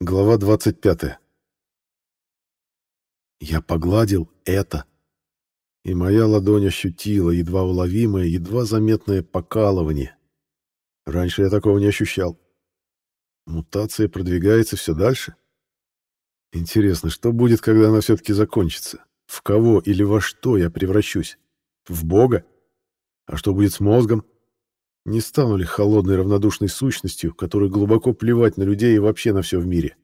Глава 25. Я погладил это, и моя ладонь ощутила едва уловимое, едва заметное покалывание. Раньше я такого не ощущал. Мутация продвигается все дальше. Интересно, что будет, когда она все-таки закончится? В кого или во что я превращусь? В Бога? А что будет с мозгом? Не стану ли холодной равнодушной сущностью, которой глубоко плевать на людей и вообще на все в мире?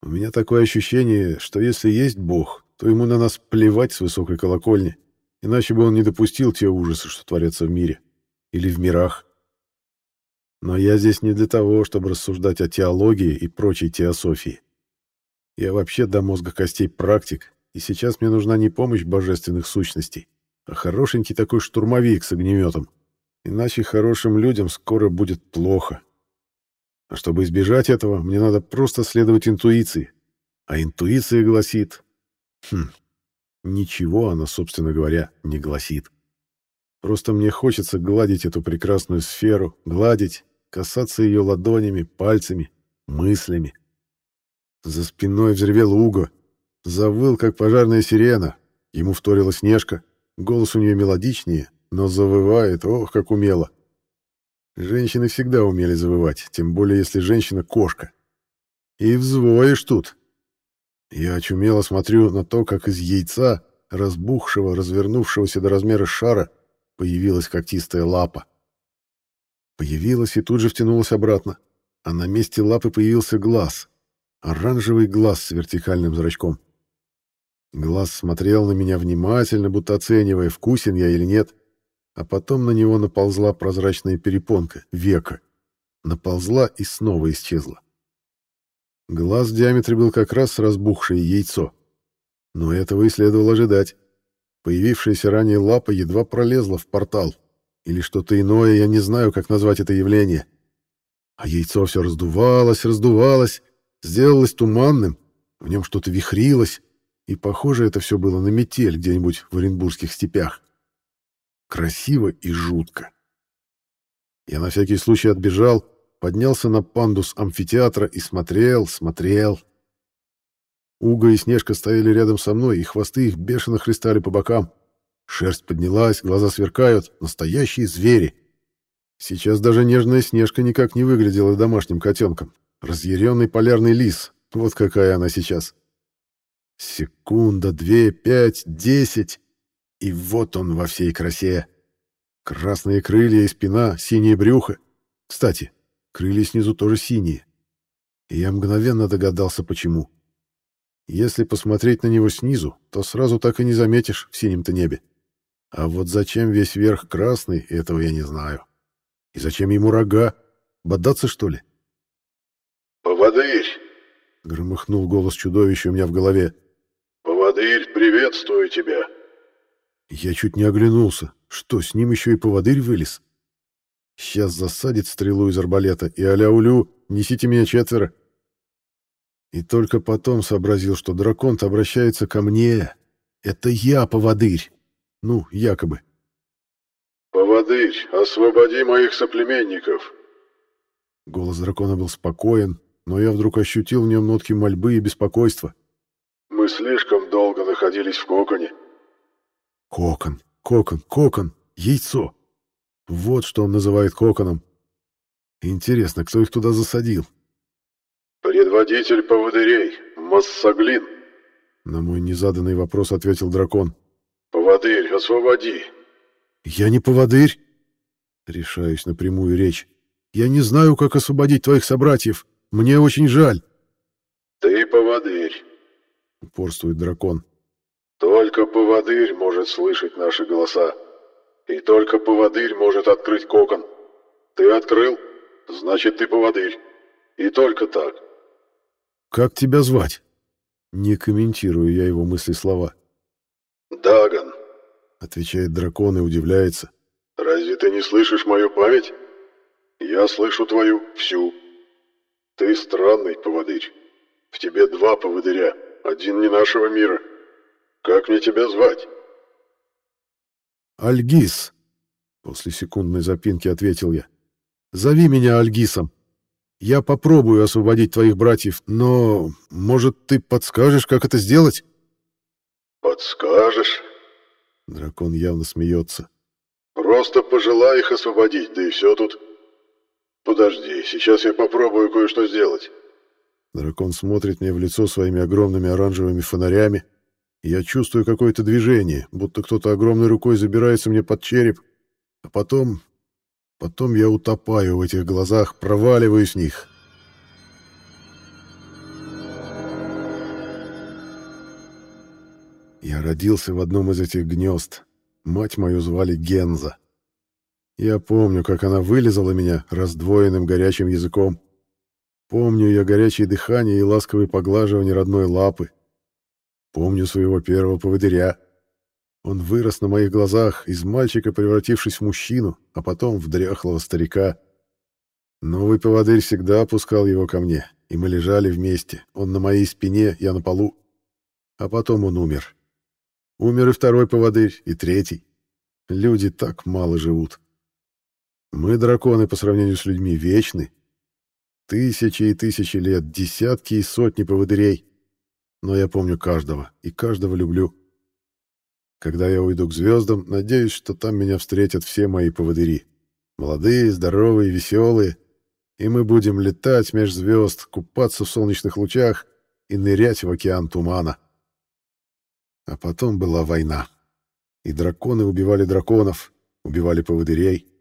У меня такое ощущение, что если есть Бог, то ему на нас плевать с высокой колокольни, иначе бы он не допустил те ужасы, что творятся в мире. Или в мирах. Но я здесь не для того, чтобы рассуждать о теологии и прочей теософии. Я вообще до мозга костей практик, и сейчас мне нужна не помощь божественных сущностей, а хорошенький такой штурмовик с огнеметом, Иначе хорошим людям скоро будет плохо. А чтобы избежать этого, мне надо просто следовать интуиции. А интуиция гласит... Хм, ничего она, собственно говоря, не гласит. Просто мне хочется гладить эту прекрасную сферу, гладить, касаться ее ладонями, пальцами, мыслями. За спиной взревел Уго, завыл, как пожарная сирена. Ему вторила Снежка, голос у нее мелодичнее, но завывает, ох, как умело. Женщины всегда умели завывать, тем более если женщина — кошка. И взвоишь тут. Я очумело смотрю на то, как из яйца, разбухшего, развернувшегося до размера шара, появилась когтистая лапа. Появилась и тут же втянулась обратно, а на месте лапы появился глаз. Оранжевый глаз с вертикальным зрачком. Глаз смотрел на меня внимательно, будто оценивая, вкусен я или нет а потом на него наползла прозрачная перепонка, века. Наползла и снова исчезла. Глаз в диаметре был как раз разбухшее яйцо. Но этого и следовало ожидать. Появившаяся ранее лапа едва пролезла в портал. Или что-то иное, я не знаю, как назвать это явление. А яйцо все раздувалось, раздувалось, сделалось туманным, в нем что-то вихрилось, и похоже это все было на метель где-нибудь в Оренбургских степях. Красиво и жутко. Я на всякий случай отбежал, поднялся на пандус амфитеатра и смотрел, смотрел. Уга и Снежка стояли рядом со мной, и хвосты их бешено хлестали по бокам. Шерсть поднялась, глаза сверкают. Настоящие звери. Сейчас даже нежная Снежка никак не выглядела домашним котенком. Разъяренный полярный лис. Вот какая она сейчас. Секунда, две, пять, десять. И вот он во всей красе. Красные крылья и спина, синее брюхо. Кстати, крылья снизу тоже синие. И я мгновенно догадался, почему. Если посмотреть на него снизу, то сразу так и не заметишь в синем-то небе. А вот зачем весь верх красный, этого я не знаю. И зачем ему рога? Бодаться, что ли? «Поводырь!» — громыхнул голос чудовища у меня в голове. «Поводырь, приветствую тебя!» Я чуть не оглянулся. Что, с ним еще и поводырь вылез? Сейчас засадит стрелу из арбалета, и аля-улю, несите меня четверо. И только потом сообразил, что дракон-то обращается ко мне. Это я поводырь. Ну, якобы. «Поводырь, освободи моих соплеменников!» Голос дракона был спокоен, но я вдруг ощутил в нем нотки мольбы и беспокойства. «Мы слишком долго находились в коконе. Кокон, кокон, кокон, яйцо. Вот что он называет коконом. Интересно, кто их туда засадил? «Предводитель поводырей, Массаглин!» На мой незаданный вопрос ответил дракон. «Поводырь, освободи!» «Я не поводырь!» Решаюсь на прямую речь. «Я не знаю, как освободить твоих собратьев. Мне очень жаль!» «Ты поводырь!» Упорствует дракон. Только поводырь может слышать наши голоса. И только поводырь может открыть кокон. Ты открыл, значит, ты поводырь. И только так. Как тебя звать? Не комментирую я его мысли слова. Даган, отвечает дракон и удивляется. Разве ты не слышишь мою память? Я слышу твою всю. Ты странный поводырь. В тебе два поводыря, один не нашего мира. Как мне тебя звать? Альгис. После секундной запинки ответил я. Зови меня Альгисом. Я попробую освободить твоих братьев, но, может, ты подскажешь, как это сделать?» «Подскажешь?» Дракон явно смеется. «Просто пожелай их освободить, да и все тут. Подожди, сейчас я попробую кое-что сделать». Дракон смотрит мне в лицо своими огромными оранжевыми фонарями. Я чувствую какое-то движение, будто кто-то огромной рукой забирается мне под череп. А потом... Потом я утопаю в этих глазах, проваливаюсь в них. Я родился в одном из этих гнезд. Мать мою звали Генза. Я помню, как она вылезала меня раздвоенным горячим языком. Помню ее горячее дыхание и ласковые поглаживания родной лапы. Помню своего первого поводыря. Он вырос на моих глазах, из мальчика превратившись в мужчину, а потом в дряхлого старика. Новый поводырь всегда опускал его ко мне, и мы лежали вместе, он на моей спине, я на полу. А потом он умер. Умер и второй поводырь, и третий. Люди так мало живут. Мы, драконы, по сравнению с людьми, вечны, Тысячи и тысячи лет, десятки и сотни поводырей. Но я помню каждого, и каждого люблю. Когда я уйду к звездам, надеюсь, что там меня встретят все мои поводыри. Молодые, здоровые, веселые. И мы будем летать меж звезд, купаться в солнечных лучах и нырять в океан тумана. А потом была война. И драконы убивали драконов, убивали поводырей.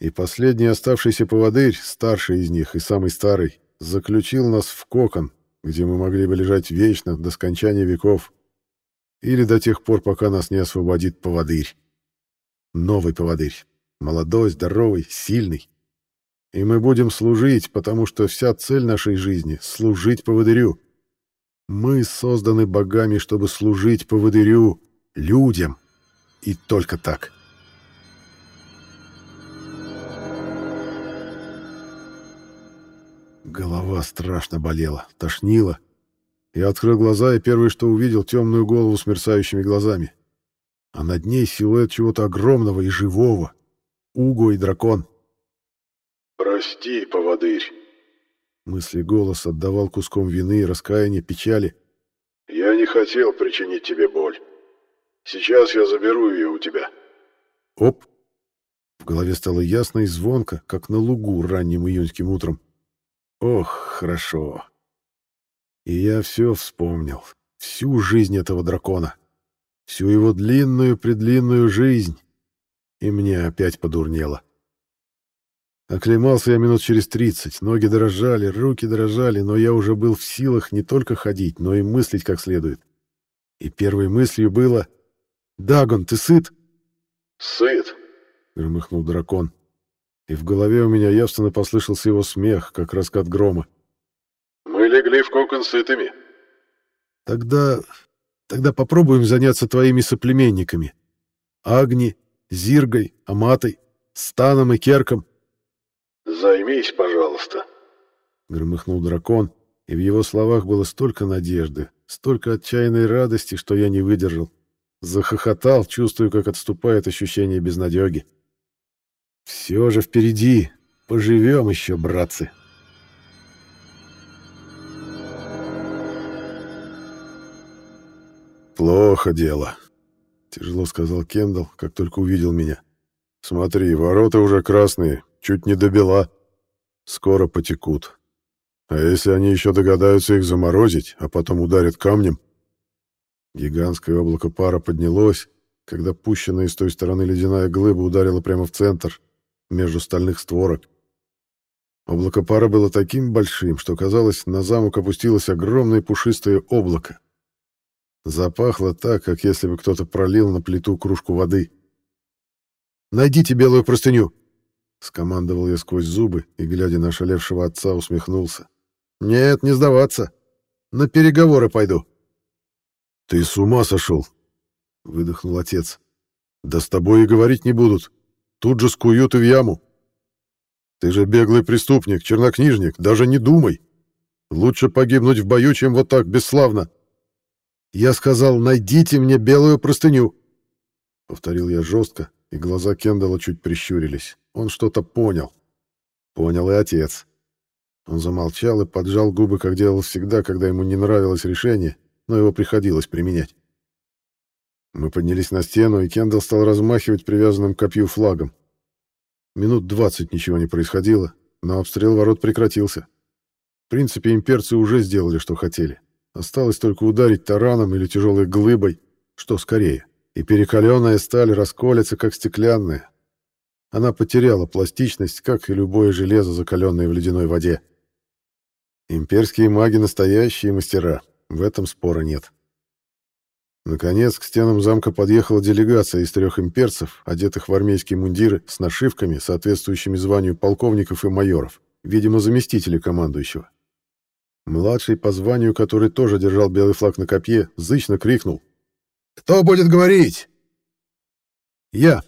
И последний оставшийся поводырь, старший из них и самый старый, заключил нас в кокон, где мы могли бы лежать вечно до скончания веков. Или до тех пор, пока нас не освободит поводырь. Новый поводырь. Молодой, здоровый, сильный. И мы будем служить, потому что вся цель нашей жизни — служить поводырю. Мы созданы богами, чтобы служить поводырю, людям. И только так. Голова страшно болела, тошнила. Я открыл глаза и первое, что увидел, темную голову с мерцающими глазами. А над ней силуэт чего-то огромного и живого. Уго и дракон. «Прости, поводырь». Мысли голос отдавал куском вины, раскаяния, печали. «Я не хотел причинить тебе боль. Сейчас я заберу ее у тебя». Оп! В голове стало ясно и звонко, как на лугу ранним июньским утром. Ох, хорошо. И я все вспомнил. Всю жизнь этого дракона. Всю его длинную-предлинную жизнь. И мне опять подурнело. Оклемался я минут через тридцать. Ноги дрожали, руки дрожали, но я уже был в силах не только ходить, но и мыслить как следует. И первой мыслью было «Дагон, ты сыт?» «Сыт», — громыхнул дракон и в голове у меня явственно послышался его смех, как раскат грома. «Мы легли в кокон сытыми». «Тогда... тогда попробуем заняться твоими соплеменниками. Агни, Зиргой, Аматой, Станом и Керком». «Займись, пожалуйста», — громыхнул дракон, и в его словах было столько надежды, столько отчаянной радости, что я не выдержал. Захохотал, чувствуя, как отступает ощущение безнадеги. Все же впереди. Поживем еще, братцы. Плохо дело, тяжело сказал Кендалл, как только увидел меня. Смотри, ворота уже красные, чуть не добила. Скоро потекут. А если они еще догадаются их заморозить, а потом ударят камнем? Гигантское облако пара поднялось, когда пущенная с той стороны ледяная глыба ударила прямо в центр, между стальных створок. Облако пара было таким большим, что, казалось, на замок опустилось огромное пушистое облако. Запахло так, как если бы кто-то пролил на плиту кружку воды. «Найдите белую простыню!» — скомандовал я сквозь зубы и, глядя на шалевшего отца, усмехнулся. «Нет, не сдаваться. На переговоры пойду». «Ты с ума сошел!» — выдохнул отец. «Да с тобой и говорить не будут. Тут же скуют и в яму. Ты же беглый преступник, чернокнижник, даже не думай. Лучше погибнуть в бою, чем вот так бесславно. Я сказал, найдите мне белую простыню. Повторил я жестко, и глаза Кендала чуть прищурились. Он что-то понял. Понял и отец. Он замолчал и поджал губы, как делал всегда, когда ему не нравилось решение, но его приходилось применять. Мы поднялись на стену, и Кендалл стал размахивать привязанным к копью флагом. Минут двадцать ничего не происходило, но обстрел ворот прекратился. В принципе, имперцы уже сделали, что хотели. Осталось только ударить тараном или тяжелой глыбой, что скорее. И перекаленная сталь расколется, как стеклянная. Она потеряла пластичность, как и любое железо, закаленное в ледяной воде. Имперские маги настоящие мастера, в этом спора нет. Наконец, к стенам замка подъехала делегация из трех имперцев, одетых в армейские мундиры, с нашивками, соответствующими званию полковников и майоров, видимо, заместителей командующего. Младший по званию, который тоже держал белый флаг на копье, зычно крикнул. «Кто будет говорить?» «Я,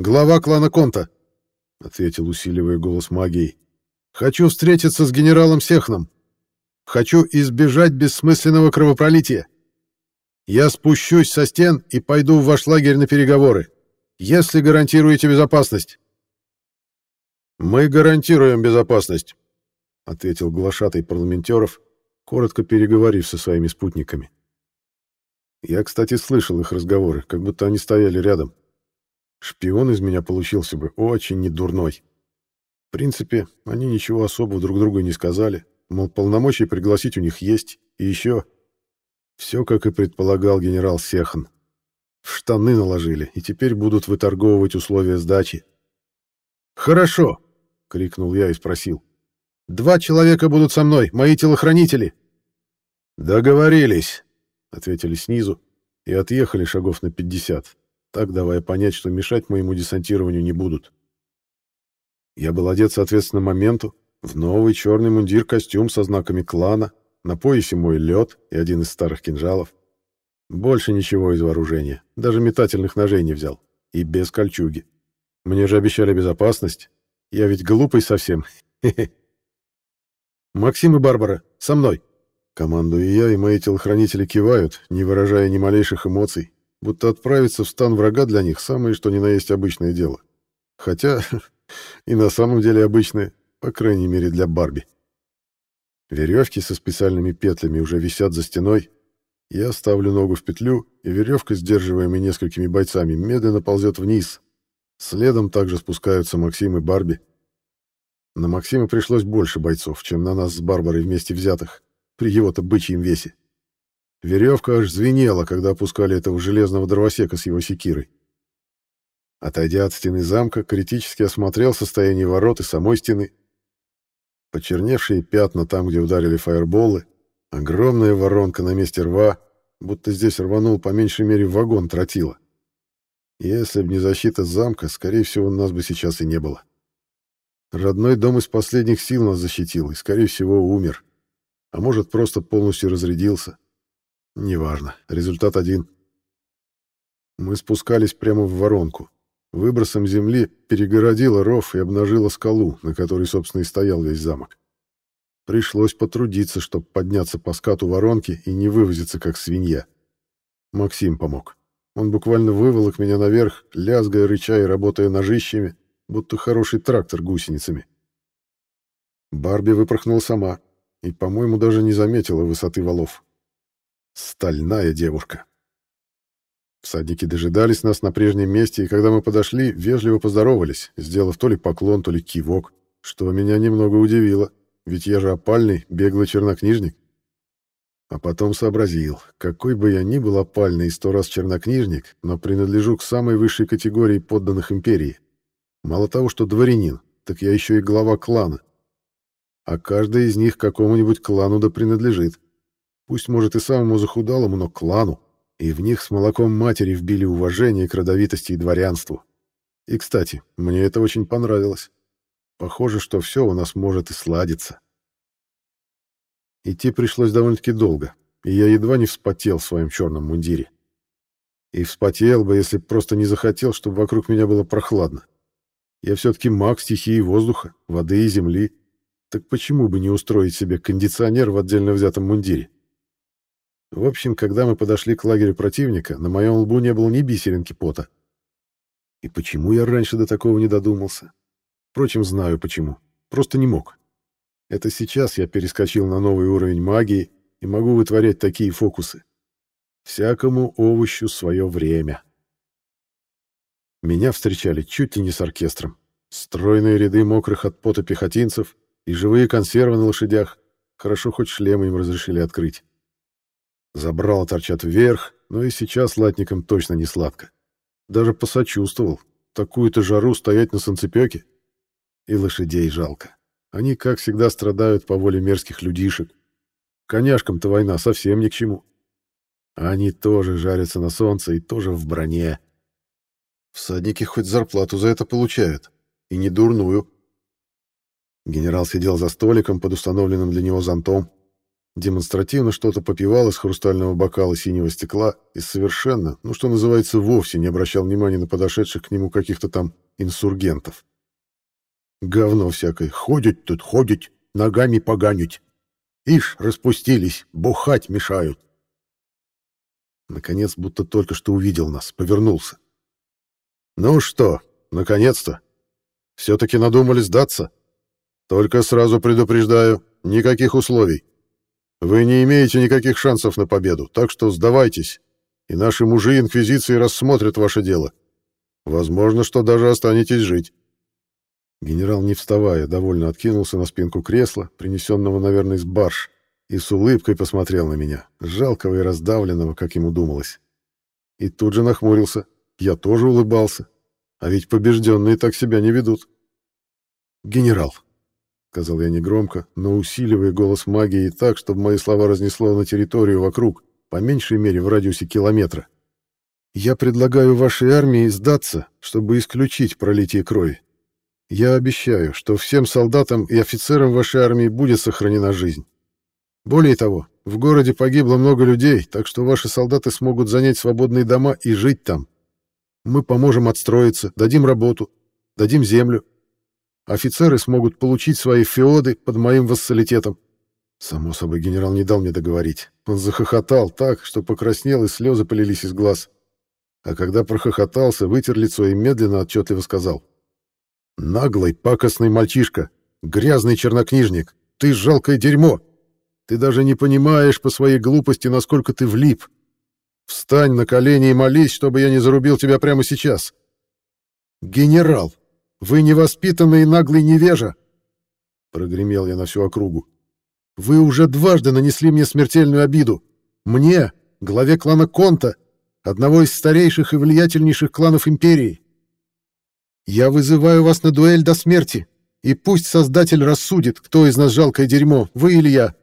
глава клана Конта», — ответил, усиливая голос магией. «Хочу встретиться с генералом Сехном. Хочу избежать бессмысленного кровопролития. Я спущусь со стен и пойду в ваш лагерь на переговоры, если гарантируете безопасность». «Мы гарантируем безопасность», — ответил глашатый парламентеров, коротко переговорив со своими спутниками. Я, кстати, слышал их разговоры, как будто они стояли рядом. Шпион из меня получился бы очень недурной. В принципе, они ничего особого друг другу не сказали, мол, полномочий пригласить у них есть, и еще... Все, как и предполагал генерал Сехан. В штаны наложили, и теперь будут выторговывать условия сдачи. «Хорошо!» — крикнул я и спросил. «Два человека будут со мной, мои телохранители!» «Договорились!» — ответили снизу и отъехали шагов на пятьдесят, так давая понять, что мешать моему десантированию не будут. Я был одет соответственно моменту, в новый черный мундир-костюм со знаками клана, на поясе мой лед и один из старых кинжалов. Больше ничего из вооружения, даже метательных ножей не взял. И без кольчуги. Мне же обещали безопасность. Я ведь глупый совсем. Максим и Барбара, со мной. Командую я, и мои телохранители кивают, не выражая ни малейших эмоций, будто отправиться в стан врага для них самое что ни на есть обычное дело. Хотя и на самом деле обычное, по крайней мере для Барби. Веревки со специальными петлями уже висят за стеной. Я ставлю ногу в петлю, и веревка, сдерживаемая несколькими бойцами, медленно ползет вниз. Следом также спускаются Максим и Барби. На Максима пришлось больше бойцов, чем на нас с Барбарой вместе взятых, при его-то бычьем весе. Веревка аж звенела, когда опускали этого железного дровосека с его секирой. Отойдя от стены замка, критически осмотрел состояние ворот и самой стены, Почерневшие пятна там, где ударили фаерболы, огромная воронка на месте рва, будто здесь рванул по меньшей мере вагон тротила. Если б не защита замка, скорее всего, нас бы сейчас и не было. Родной дом из последних сил нас защитил и, скорее всего, умер. А может, просто полностью разрядился. Неважно, результат один. Мы спускались прямо в воронку. Выбросом земли перегородила ров и обнажила скалу, на которой, собственно, и стоял весь замок. Пришлось потрудиться, чтобы подняться по скату воронки и не вывозиться, как свинья. Максим помог. Он буквально выволок меня наверх, лязгая, рыча и работая ножищами, будто хороший трактор гусеницами. Барби выпорхнула сама и, по-моему, даже не заметила высоты валов. Стальная девушка. Всадники дожидались нас на прежнем месте, и когда мы подошли, вежливо поздоровались, сделав то ли поклон, то ли кивок, что меня немного удивило, ведь я же опальный, беглый чернокнижник. А потом сообразил, какой бы я ни был опальный и сто раз чернокнижник, но принадлежу к самой высшей категории подданных империи. Мало того, что дворянин, так я еще и глава клана. А каждый из них какому-нибудь клану да принадлежит. Пусть, может, и самому захудалому, но клану и в них с молоком матери вбили уважение к родовитости и дворянству. И, кстати, мне это очень понравилось. Похоже, что все у нас может и сладиться. Идти пришлось довольно-таки долго, и я едва не вспотел в своем черном мундире. И вспотел бы, если просто не захотел, чтобы вокруг меня было прохладно. Я все-таки маг стихии воздуха, воды и земли. Так почему бы не устроить себе кондиционер в отдельно взятом мундире? В общем, когда мы подошли к лагерю противника, на моем лбу не было ни бисеринки пота. И почему я раньше до такого не додумался? Впрочем, знаю почему. Просто не мог. Это сейчас я перескочил на новый уровень магии и могу вытворять такие фокусы. Всякому овощу свое время. Меня встречали чуть ли не с оркестром. Стройные ряды мокрых от пота пехотинцев и живые консервы на лошадях. Хорошо, хоть шлемы им разрешили открыть. Забрало торчат вверх, но и сейчас латникам точно не сладко. Даже посочувствовал. Такую-то жару стоять на санцепёке. И лошадей жалко. Они, как всегда, страдают по воле мерзких людишек. Коняшкам-то война совсем ни к чему. Они тоже жарятся на солнце и тоже в броне. Всадники хоть зарплату за это получают. И не дурную. Генерал сидел за столиком под установленным для него зонтом. Демонстративно что-то попивал из хрустального бокала синего стекла и совершенно, ну что называется, вовсе не обращал внимания на подошедших к нему каких-то там инсургентов. Говно всякое. Ходят тут, ходят, ногами поганить. Ишь, распустились, бухать мешают. Наконец, будто только что увидел нас, повернулся. Ну что, наконец-то. Все-таки надумали сдаться. Только сразу предупреждаю, никаких условий. Вы не имеете никаких шансов на победу, так что сдавайтесь, и наши мужи Инквизиции рассмотрят ваше дело. Возможно, что даже останетесь жить. Генерал, не вставая, довольно откинулся на спинку кресла, принесенного, наверное, из барж, и с улыбкой посмотрел на меня, жалкого и раздавленного, как ему думалось. И тут же нахмурился. Я тоже улыбался. А ведь побежденные так себя не ведут. «Генерал», — сказал я негромко, но усиливая голос магии так, чтобы мои слова разнесло на территорию вокруг, по меньшей мере в радиусе километра. «Я предлагаю вашей армии сдаться, чтобы исключить пролитие крови. Я обещаю, что всем солдатам и офицерам вашей армии будет сохранена жизнь. Более того, в городе погибло много людей, так что ваши солдаты смогут занять свободные дома и жить там. Мы поможем отстроиться, дадим работу, дадим землю. Офицеры смогут получить свои феоды под моим вассалитетом. Само собой, генерал не дал мне договорить. Он захохотал так, что покраснел, и слезы полились из глаз. А когда прохохотался, вытер лицо и медленно отчетливо сказал — Наглый, пакостный мальчишка, грязный чернокнижник, ты жалкое дерьмо. Ты даже не понимаешь по своей глупости, насколько ты влип. Встань на колени и молись, чтобы я не зарубил тебя прямо сейчас. Генерал, вы невоспитанный и наглый невежа, прогремел я на всю округу. Вы уже дважды нанесли мне смертельную обиду. Мне, главе клана Конта, одного из старейших и влиятельнейших кланов империи. Я вызываю вас на дуэль до смерти, и пусть Создатель рассудит, кто из нас жалкое дерьмо, вы или я».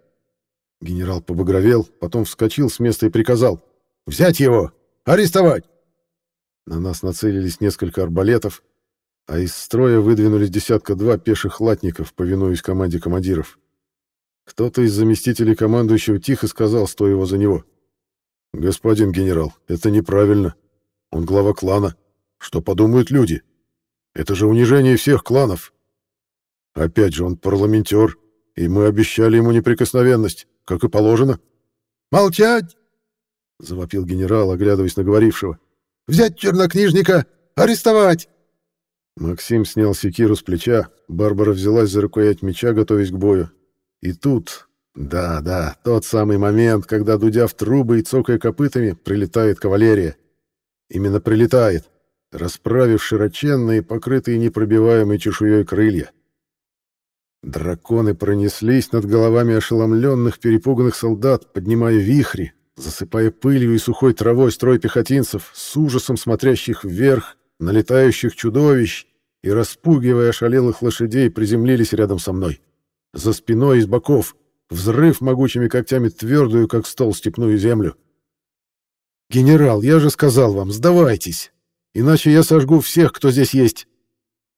Генерал побагровел, потом вскочил с места и приказал. «Взять его! Арестовать!» На нас нацелились несколько арбалетов, а из строя выдвинулись десятка-два пеших латников, повинуясь команде командиров. Кто-то из заместителей командующего тихо сказал, стоя его за него. «Господин генерал, это неправильно. Он глава клана. Что подумают люди?» Это же унижение всех кланов. Опять же, он парламентер, и мы обещали ему неприкосновенность, как и положено. «Молчать!» — завопил генерал, оглядываясь на говорившего. «Взять чернокнижника! Арестовать!» Максим снял секиру с плеча, Барбара взялась за рукоять меча, готовясь к бою. И тут, да, да, тот самый момент, когда, дудя в трубы и цокая копытами, прилетает кавалерия. Именно прилетает расправив широченные, покрытые непробиваемой чешуей крылья. Драконы пронеслись над головами ошеломленных, перепуганных солдат, поднимая вихри, засыпая пылью и сухой травой строй пехотинцев, с ужасом смотрящих вверх, налетающих чудовищ и, распугивая ошалелых лошадей, приземлились рядом со мной. За спиной из боков, взрыв могучими когтями твердую, как стол, степную землю. «Генерал, я же сказал вам, сдавайтесь!» Иначе я сожгу всех, кто здесь есть.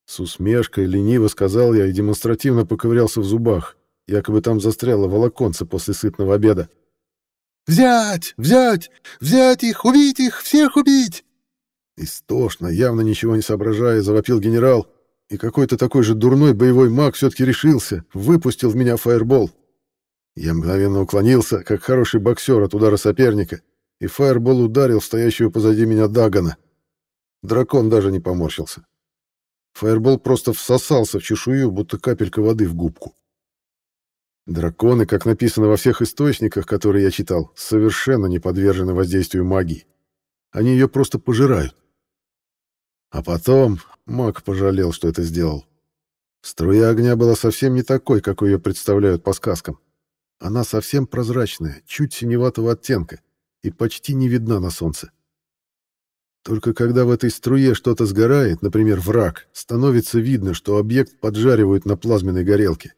С усмешкой лениво сказал я и демонстративно поковырялся в зубах. Якобы там застряло волоконце после сытного обеда. «Взять! Взять! Взять их! Убить их! Всех убить!» Истошно, явно ничего не соображая, завопил генерал, и какой-то такой же дурной боевой маг все-таки решился, выпустил в меня фаербол. Я мгновенно уклонился, как хороший боксер от удара соперника, и фаербол ударил стоящего позади меня Дагана. Дракон даже не поморщился. Фаербол просто всосался в чешую, будто капелька воды в губку. Драконы, как написано во всех источниках, которые я читал, совершенно не подвержены воздействию магии. Они ее просто пожирают. А потом маг пожалел, что это сделал. Струя огня была совсем не такой, как ее представляют по сказкам. Она совсем прозрачная, чуть синеватого оттенка и почти не видна на солнце. Только когда в этой струе что-то сгорает, например, враг, становится видно, что объект поджаривают на плазменной горелке.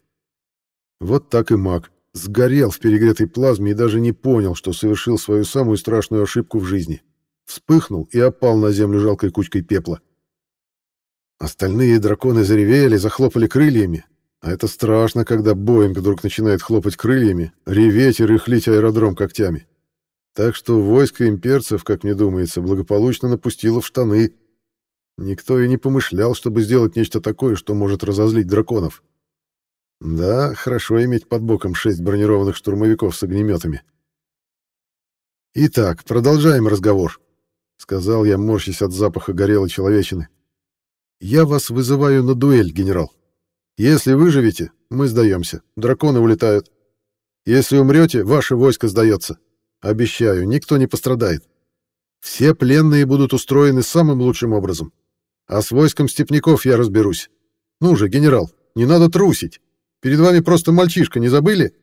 Вот так и маг сгорел в перегретой плазме и даже не понял, что совершил свою самую страшную ошибку в жизни. Вспыхнул и опал на землю жалкой кучкой пепла. Остальные драконы заревели, захлопали крыльями. А это страшно, когда Боинг вдруг начинает хлопать крыльями, реветь и рыхлить аэродром когтями. Так что войско имперцев, как мне думается, благополучно напустило в штаны. Никто и не помышлял, чтобы сделать нечто такое, что может разозлить драконов. Да, хорошо иметь под боком шесть бронированных штурмовиков с огнеметами. «Итак, продолжаем разговор», — сказал я, морщась от запаха горелой человечины. «Я вас вызываю на дуэль, генерал. Если выживете, мы сдаемся, драконы улетают. Если умрете, ваше войско сдается. Обещаю, никто не пострадает. Все пленные будут устроены самым лучшим образом. А с войском степняков я разберусь. Ну же, генерал, не надо трусить. Перед вами просто мальчишка, не забыли?»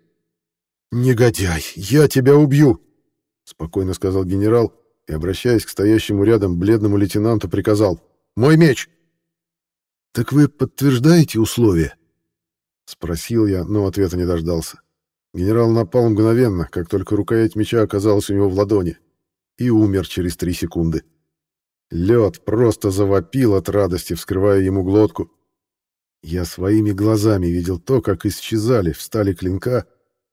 «Негодяй, я тебя убью!» — спокойно сказал генерал и, обращаясь к стоящему рядом бледному лейтенанту, приказал. «Мой меч!» «Так вы подтверждаете условия?» — спросил я, но ответа не дождался. Генерал напал мгновенно, как только рукоять меча оказалась у него в ладони, и умер через три секунды. Лед просто завопил от радости, вскрывая ему глотку. Я своими глазами видел то, как исчезали в стали клинка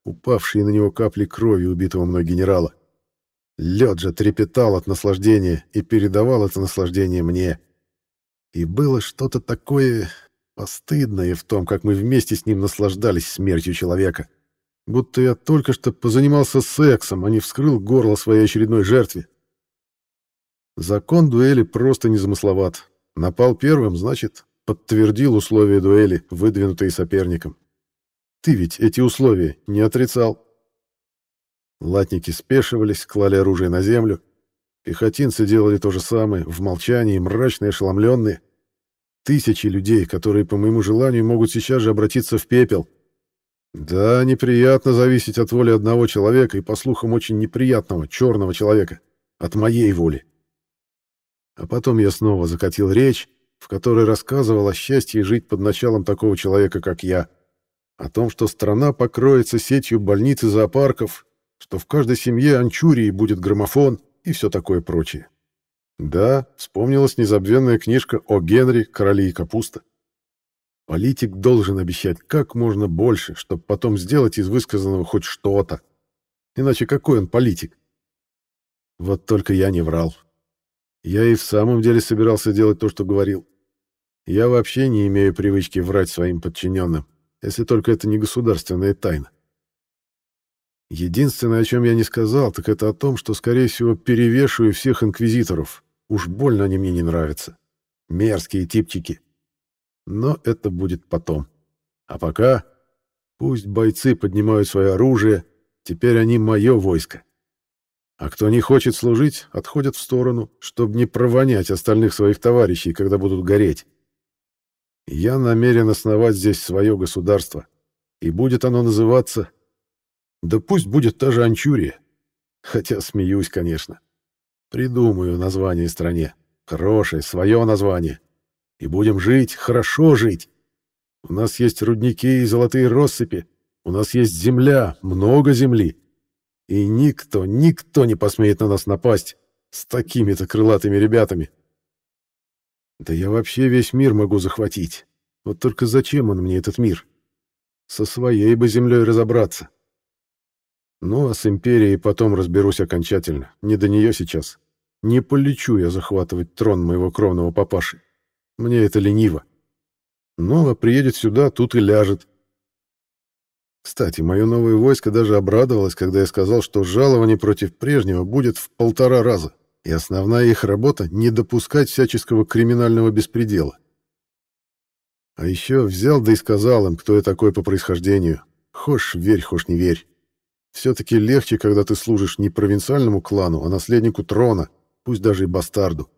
упавшие на него капли крови убитого мной генерала. Лед же трепетал от наслаждения и передавал это наслаждение мне. И было что-то такое постыдное в том, как мы вместе с ним наслаждались смертью человека. Будто я только что позанимался сексом, а не вскрыл горло своей очередной жертве. Закон дуэли просто незамысловат. Напал первым, значит, подтвердил условия дуэли, выдвинутые соперником. Ты ведь эти условия не отрицал. Латники спешивались, клали оружие на землю. Пехотинцы делали то же самое, в молчании, мрачно ошеломленные. Тысячи людей, которые, по моему желанию, могут сейчас же обратиться в пепел. Да, неприятно зависеть от воли одного человека и, по слухам, очень неприятного, черного человека. От моей воли. А потом я снова закатил речь, в которой рассказывал о счастье жить под началом такого человека, как я, о том, что страна покроется сетью больниц и зоопарков, что в каждой семье Анчурии будет граммофон и все такое прочее. Да, вспомнилась незабвенная книжка о Генри, короле и капуста. Политик должен обещать как можно больше, чтобы потом сделать из высказанного хоть что-то. Иначе какой он политик? Вот только я не врал. Я и в самом деле собирался делать то, что говорил. Я вообще не имею привычки врать своим подчиненным, если только это не государственная тайна. Единственное, о чем я не сказал, так это о том, что, скорее всего, перевешиваю всех инквизиторов. Уж больно они мне не нравятся. Мерзкие типчики. Но это будет потом. А пока пусть бойцы поднимают свое оружие, теперь они мое войско. А кто не хочет служить, отходят в сторону, чтобы не провонять остальных своих товарищей, когда будут гореть. Я намерен основать здесь свое государство, и будет оно называться... Да пусть будет та же Анчурия. Хотя смеюсь, конечно. Придумаю название стране. Хорошее, свое название. И будем жить, хорошо жить. У нас есть рудники и золотые россыпи. У нас есть земля, много земли. И никто, никто не посмеет на нас напасть с такими-то крылатыми ребятами. Да я вообще весь мир могу захватить. Вот только зачем он мне, этот мир? Со своей бы землей разобраться. Ну, а с империей потом разберусь окончательно. Не до нее сейчас. Не полечу я захватывать трон моего кровного папаши. Мне это лениво. Ну, а приедет сюда, тут и ляжет. Кстати, мое новое войско даже обрадовалось, когда я сказал, что жалование против прежнего будет в полтора раза и основная их работа — не допускать всяческого криминального беспредела. А еще взял да и сказал им, кто я такой по происхождению. Хошь верь, хошь не верь. Все-таки легче, когда ты служишь не провинциальному клану, а наследнику трона, пусть даже и бастарду.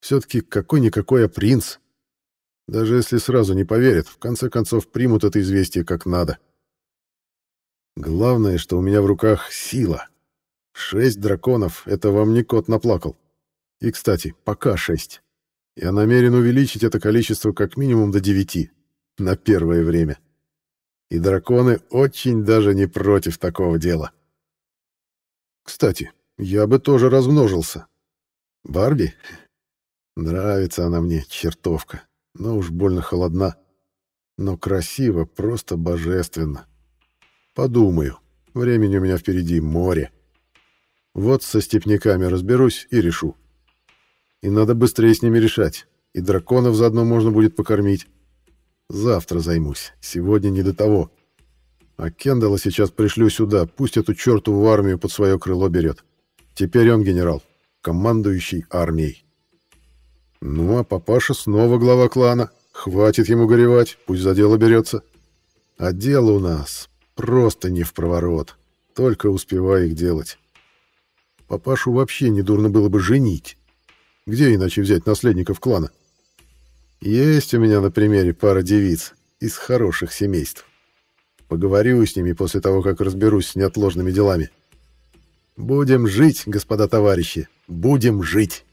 Все-таки какой-никакой, а принц. Даже если сразу не поверят, в конце концов примут это известие как надо. Главное, что у меня в руках сила. Шесть драконов — это вам не кот наплакал. И, кстати, пока шесть. Я намерен увеличить это количество как минимум до девяти. На первое время. И драконы очень даже не против такого дела. Кстати, я бы тоже размножился. Барби? Нравится она мне, чертовка. Но уж больно холодна. Но красиво, просто божественно. Подумаю. Времени у меня впереди море. Вот со степняками разберусь и решу. И надо быстрее с ними решать. И драконов заодно можно будет покормить. Завтра займусь. Сегодня не до того. А Кендала сейчас пришлю сюда. Пусть эту чертову армию под свое крыло берет. Теперь он генерал, командующий армией. Ну, а папаша снова глава клана. Хватит ему горевать, пусть за дело берется. А дело у нас просто не в проворот. Только успевай их делать. Папашу вообще недурно было бы женить. Где иначе взять наследников клана? Есть у меня на примере пара девиц из хороших семейств. Поговорю с ними после того, как разберусь с неотложными делами. Будем жить, господа товарищи, будем жить.